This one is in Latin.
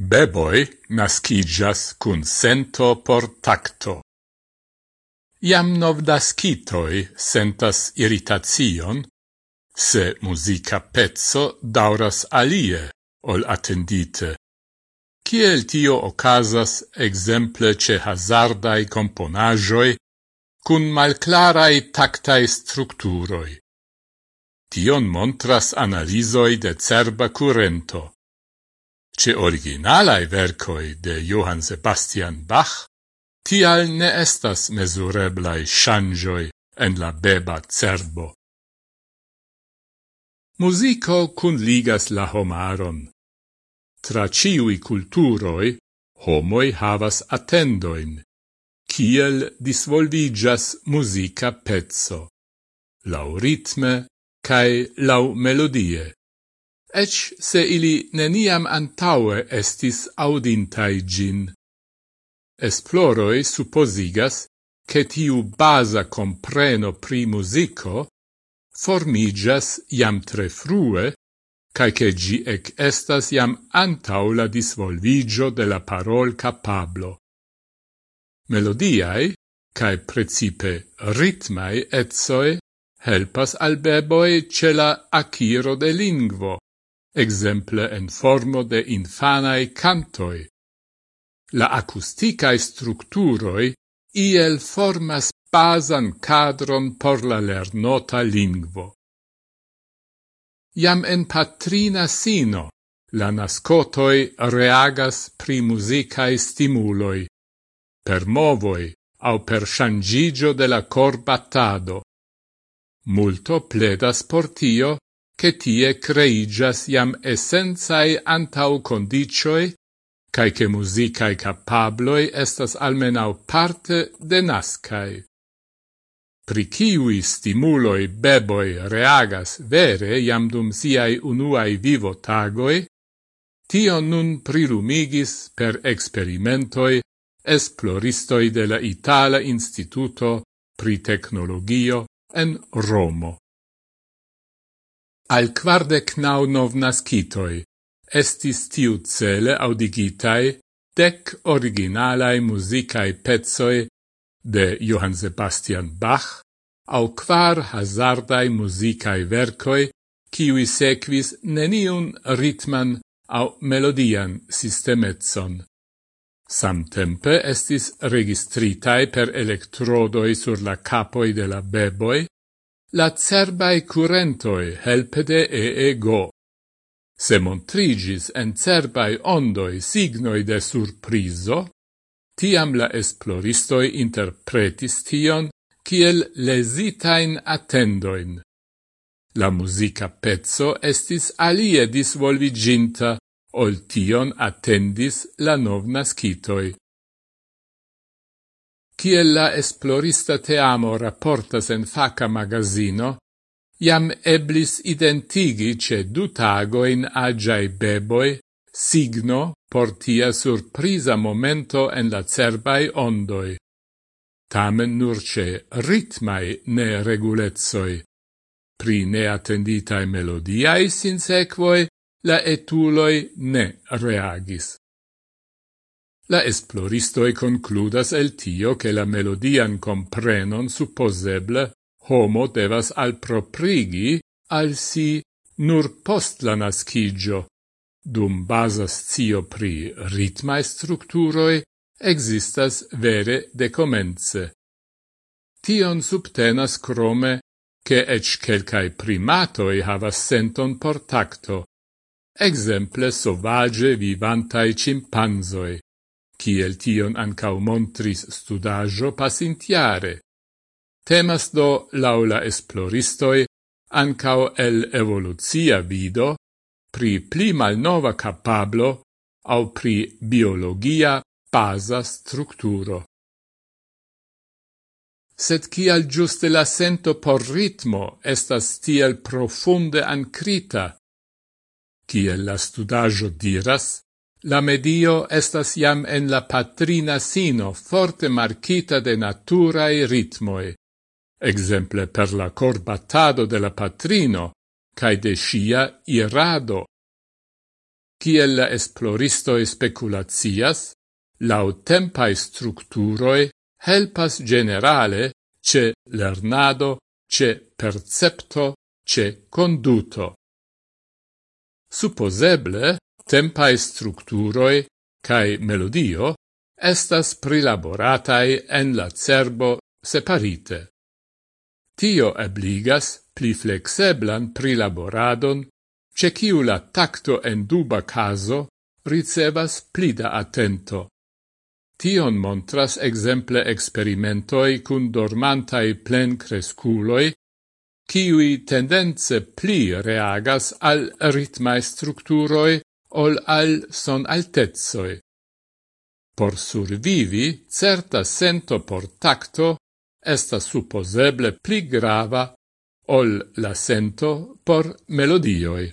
Beboi nascigas cun sento por tacto. Iam novdascitoi sentas irritazion, se musica pezzo dauras alie ol attendite. Ciel tio ocasas exemple ce hazardai componajoi cun malclarai tactai structuroi. Tion montras analisoi de cerba currento ce originalae vercoi de Johann Sebastian Bach, tial ne estas mesureblai shangioi en la beba cerbo. Musico cun ligas la homaron. Tra ciui culturoi, homoi havas attendoin, kiel disvolvigas musica pezzo, lau ritme cae lau melodie ec se ili neniam antaue estis audintai gin. Esploroi supposigas che tiu basa compreno pri musico formigas iam tre frue, cae che gi ec estas iam antau la disvolvigio de la parol capablo. Melodiae, cae precipe ritmae etsoe, helpas al beboi ce la aciro de lingvo, exemple en formo de infanae cantoi. La acusticae structuroi iel formas basan cadron por la lernota lingvo. Iam en patrina sino la nascotoi reagas pri musicae stimuloi, per movoi au per shangigio de la corbatado. Multo pledas por tio che tie creigas iam essenzae antau condicioi, cae che musicae capabloi estas almenau parte de nascae. Pri ciui stimuloi beboi reagas vere iam dum siai unuai vivo tagoi, tio nun prilumigis per experimentoi esploristoi de la Itala Instituto pri Tecnologio en Romo al quardec nau nov nascitoi, estis tiu cele audigitai dec originalae musicae pezzoe de Johann Sebastian Bach, au quar hazardai musicae vercoi, kiwi sequis neniun ritman au melodian sistemetson. Samtempe estis registritae per electrodoi sur la capoi de la beboi, la cerbae curentoi helpede e ego. Se montrigis en cerbae ondoi signoi de surpriso, tiam la esploristoi interpretis tion kiel lesitain attendoin. La musica pezzo estis alie disvolviginta, ol tion attendis la novnascitoi. Ciel la esplorista teamo rapportas en faca magazino, iam eblis identigi ce du tago in agiai beboi signo por tia surprisa momento en la cerbai ondoi. Tamen nur ce ritmai ne regulezoi. Pri neattenditae melodiae sinsequoi la etuloi ne reagis. La esploristoi concludas el tio che la melodian comprenon supposeble homo devas alproprigi al si nur post la nascigio, dum basa zio pri ritmae structuroi existas vere de comence. Tion subtenas crome che ec quelcae primatoi havas senton por tacto, exemple sovage vivantai cimpanzoi kiel tion ancau montris studajo pasintiare. Temas do laula esploristoi ancau el evoluzia vido pri pli malnova capablo au pri biologia basa structuro. Sed kial giuste la sento por ritmo estas tiel profunde ancrita, kiel la studajo diras, La medio estas jam en la patrina sino forte marcita de naturae ritmoe. exemple per la corbatado de la patrino cae de scia irado. Ciel la esploristoi speculacias, lautempae structuroi helpas generale ce lernado, ce percepto, ce conduto. Supposeble, tempai structuroi cae melodio estas prilaboratai en la cerbo separite. Tio ebligas pli flexeblan prilaboradon, ce ciu la tacto en duba caso ricevas plida attento. Tion montras exemple experimentoi cun dormantai plen cresculoi, ciui tendence pli reagas al ritmae structuroi ol al son altezoi. Por survivi, certa sento por tacto esta supposeble pli grava ol la sento por melodioi.